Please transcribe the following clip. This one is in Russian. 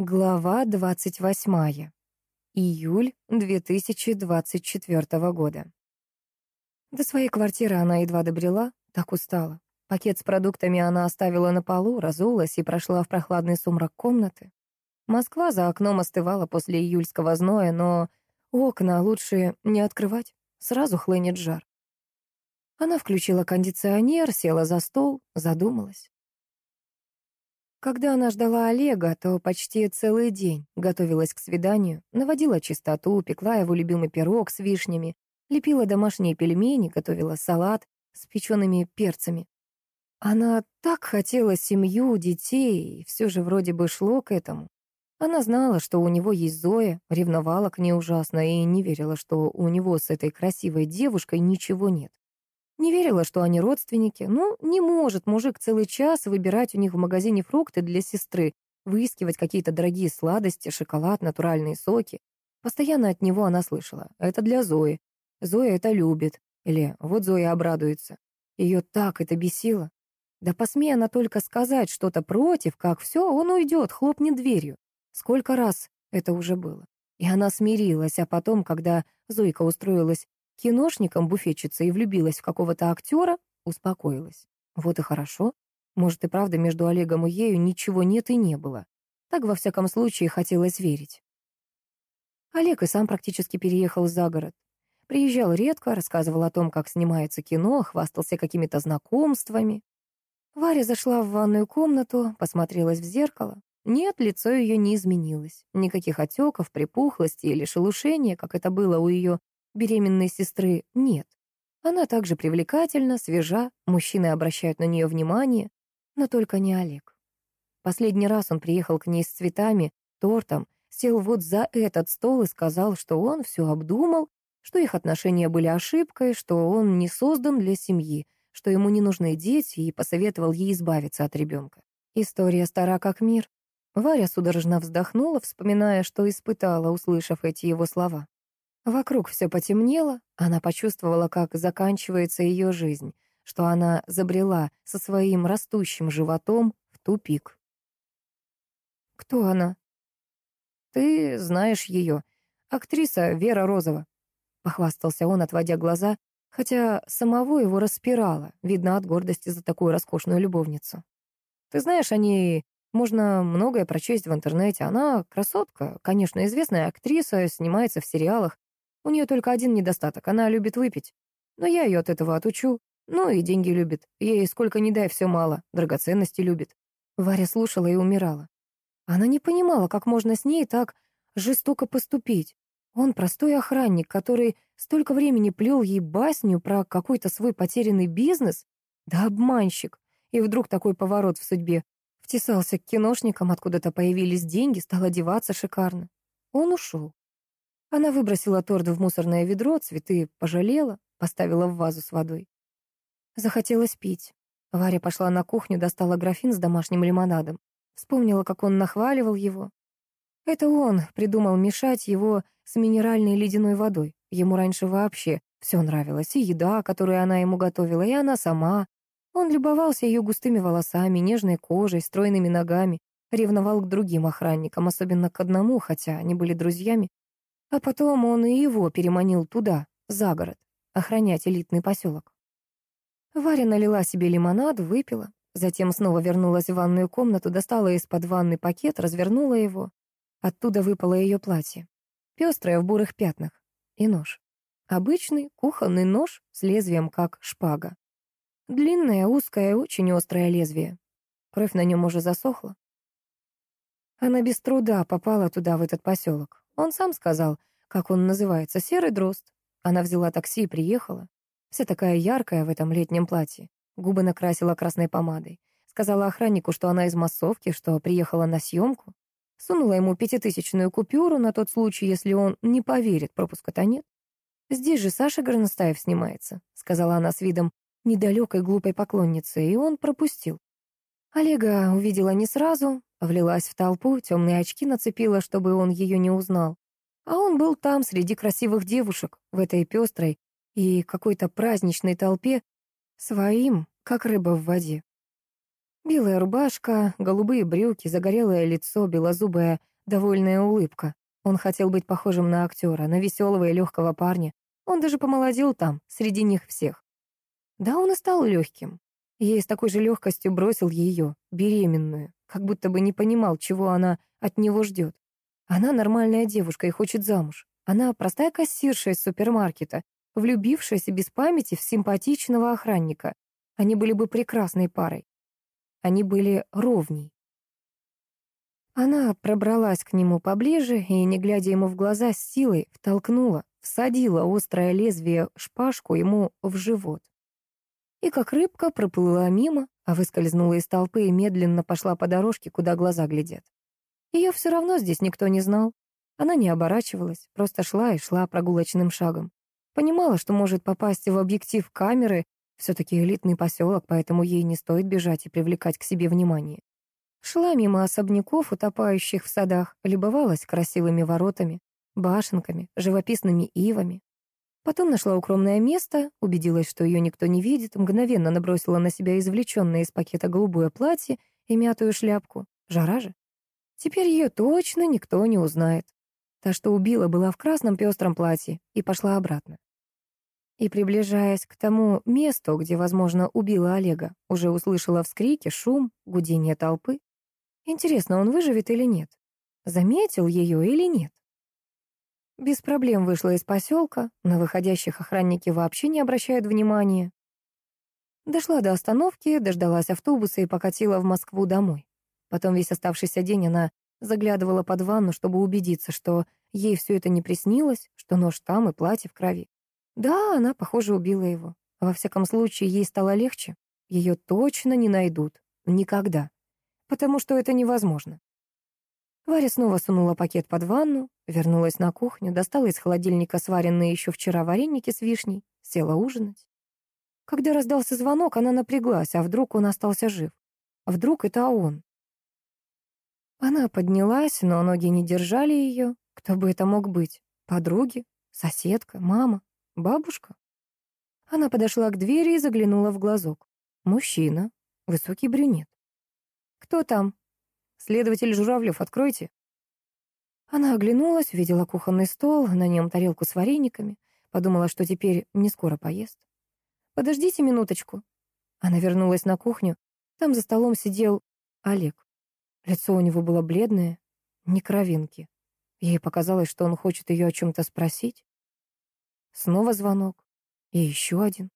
Глава 28. Июль 2024 года. До своей квартиры она едва добрела, так устала. Пакет с продуктами она оставила на полу, разулась и прошла в прохладный сумрак комнаты. Москва за окном остывала после июльского зноя, но окна лучше не открывать, сразу хлынет жар. Она включила кондиционер, села за стол, задумалась. Когда она ждала Олега, то почти целый день готовилась к свиданию, наводила чистоту, пекла его любимый пирог с вишнями, лепила домашние пельмени, готовила салат с печеными перцами. Она так хотела семью, детей, и все же вроде бы шло к этому. Она знала, что у него есть Зоя, ревновала к ней ужасно и не верила, что у него с этой красивой девушкой ничего нет. Не верила, что они родственники. Ну, не может мужик целый час выбирать у них в магазине фрукты для сестры, выискивать какие-то дорогие сладости, шоколад, натуральные соки. Постоянно от него она слышала. Это для Зои. Зоя это любит. Или вот Зоя обрадуется. Ее так это бесило. Да посмей она только сказать что-то против, как все, он уйдет, хлопнет дверью. Сколько раз это уже было. И она смирилась, а потом, когда Зойка устроилась киношником буфетчица и влюбилась в какого-то актера, успокоилась. Вот и хорошо. Может, и правда между Олегом и ею ничего нет и не было. Так, во всяком случае, хотелось верить. Олег и сам практически переехал за город. Приезжал редко, рассказывал о том, как снимается кино, хвастался какими-то знакомствами. Варя зашла в ванную комнату, посмотрелась в зеркало. Нет, лицо ее не изменилось. Никаких отеков, припухлости или шелушения, как это было у ее беременной сестры нет. Она также привлекательна, свежа, мужчины обращают на нее внимание, но только не Олег. Последний раз он приехал к ней с цветами, тортом, сел вот за этот стол и сказал, что он все обдумал, что их отношения были ошибкой, что он не создан для семьи, что ему не нужны дети, и посоветовал ей избавиться от ребенка. История стара как мир. Варя судорожно вздохнула, вспоминая, что испытала, услышав эти его слова. Вокруг все потемнело, она почувствовала, как заканчивается ее жизнь, что она забрела со своим растущим животом в тупик. «Кто она?» «Ты знаешь ее. Актриса Вера Розова», — похвастался он, отводя глаза, хотя самого его распирало, видно от гордости за такую роскошную любовницу. «Ты знаешь, о ней можно многое прочесть в интернете. Она красотка, конечно, известная актриса, снимается в сериалах. У нее только один недостаток — она любит выпить. Но я ее от этого отучу. Ну и деньги любит. Ей сколько ни дай, все мало. Драгоценности любит. Варя слушала и умирала. Она не понимала, как можно с ней так жестоко поступить. Он простой охранник, который столько времени плел ей басню про какой-то свой потерянный бизнес. Да обманщик. И вдруг такой поворот в судьбе. Втесался к киношникам, откуда-то появились деньги, стал одеваться шикарно. Он ушел. Она выбросила торт в мусорное ведро, цветы пожалела, поставила в вазу с водой. Захотелось пить. Варя пошла на кухню, достала графин с домашним лимонадом. Вспомнила, как он нахваливал его. Это он придумал мешать его с минеральной ледяной водой. Ему раньше вообще все нравилось. И еда, которую она ему готовила, и она сама. Он любовался ее густыми волосами, нежной кожей, стройными ногами. Ревновал к другим охранникам, особенно к одному, хотя они были друзьями. А потом он и его переманил туда, за город, охранять элитный поселок. Варя налила себе лимонад, выпила, затем снова вернулась в ванную комнату, достала из-под ванны пакет, развернула его. Оттуда выпало ее платье. Пестрое в бурых пятнах. И нож. Обычный кухонный нож с лезвием, как шпага. Длинное, узкое, очень острое лезвие. Кровь на нем уже засохла. Она без труда попала туда, в этот поселок. Он сам сказал, как он называется, серый дрозд. Она взяла такси и приехала. Вся такая яркая в этом летнем платье. Губы накрасила красной помадой. Сказала охраннику, что она из массовки, что приехала на съемку. Сунула ему пятитысячную купюру на тот случай, если он не поверит, пропуска-то нет. «Здесь же Саша Горностаев снимается», — сказала она с видом недалекой глупой поклонницы, и он пропустил. Олега увидела не сразу, влилась в толпу, темные очки нацепила, чтобы он ее не узнал. А он был там, среди красивых девушек, в этой пестрой и какой-то праздничной толпе, своим, как рыба в воде. Белая рубашка, голубые брюки, загорелое лицо, белозубая, довольная улыбка. Он хотел быть похожим на актера, на веселого и легкого парня. Он даже помолодел там, среди них всех. Да, он и стал легким. Ей с такой же легкостью бросил ее, беременную, как будто бы не понимал, чего она от него ждет. Она нормальная девушка и хочет замуж. Она простая кассирша из супермаркета, влюбившаяся без памяти в симпатичного охранника. Они были бы прекрасной парой. Они были ровней. Она пробралась к нему поближе и, не глядя ему в глаза, с силой втолкнула, всадила острое лезвие шпажку ему в живот. И как рыбка проплыла мимо, а выскользнула из толпы и медленно пошла по дорожке, куда глаза глядят. Ее все равно здесь никто не знал. Она не оборачивалась, просто шла и шла прогулочным шагом. Понимала, что может попасть в объектив камеры, все-таки элитный поселок, поэтому ей не стоит бежать и привлекать к себе внимание. Шла мимо особняков, утопающих в садах, любовалась красивыми воротами, башенками, живописными ивами. Потом нашла укромное место, убедилась, что ее никто не видит, мгновенно набросила на себя извлеченное из пакета голубое платье и мятую шляпку. Жара же. Теперь ее точно никто не узнает. Та, что убила, была в красном пестром платье и пошла обратно. И, приближаясь к тому месту, где, возможно, убила Олега, уже услышала вскрики, шум, гудение толпы. Интересно, он выживет или нет? Заметил ее или нет? Без проблем вышла из поселка, на выходящих охранники вообще не обращают внимания. Дошла до остановки, дождалась автобуса и покатила в Москву домой. Потом весь оставшийся день она заглядывала под ванну, чтобы убедиться, что ей все это не приснилось, что нож там и платье в крови. Да, она, похоже, убила его. Во всяком случае, ей стало легче. Ее точно не найдут. Никогда потому что это невозможно. Варя снова сунула пакет под ванну, вернулась на кухню, достала из холодильника сваренные еще вчера вареники с вишней, села ужинать. Когда раздался звонок, она напряглась, а вдруг он остался жив? А вдруг это он? Она поднялась, но ноги не держали ее. Кто бы это мог быть? Подруги? Соседка? Мама? Бабушка? Она подошла к двери и заглянула в глазок. Мужчина, высокий брюнет. «Кто там?» «Следователь Журавлев, откройте». Она оглянулась, увидела кухонный стол, на нем тарелку с варениками, подумала, что теперь не скоро поест. «Подождите минуточку». Она вернулась на кухню. Там за столом сидел Олег. Лицо у него было бледное, не кровинки. Ей показалось, что он хочет ее о чем-то спросить. Снова звонок. И еще один.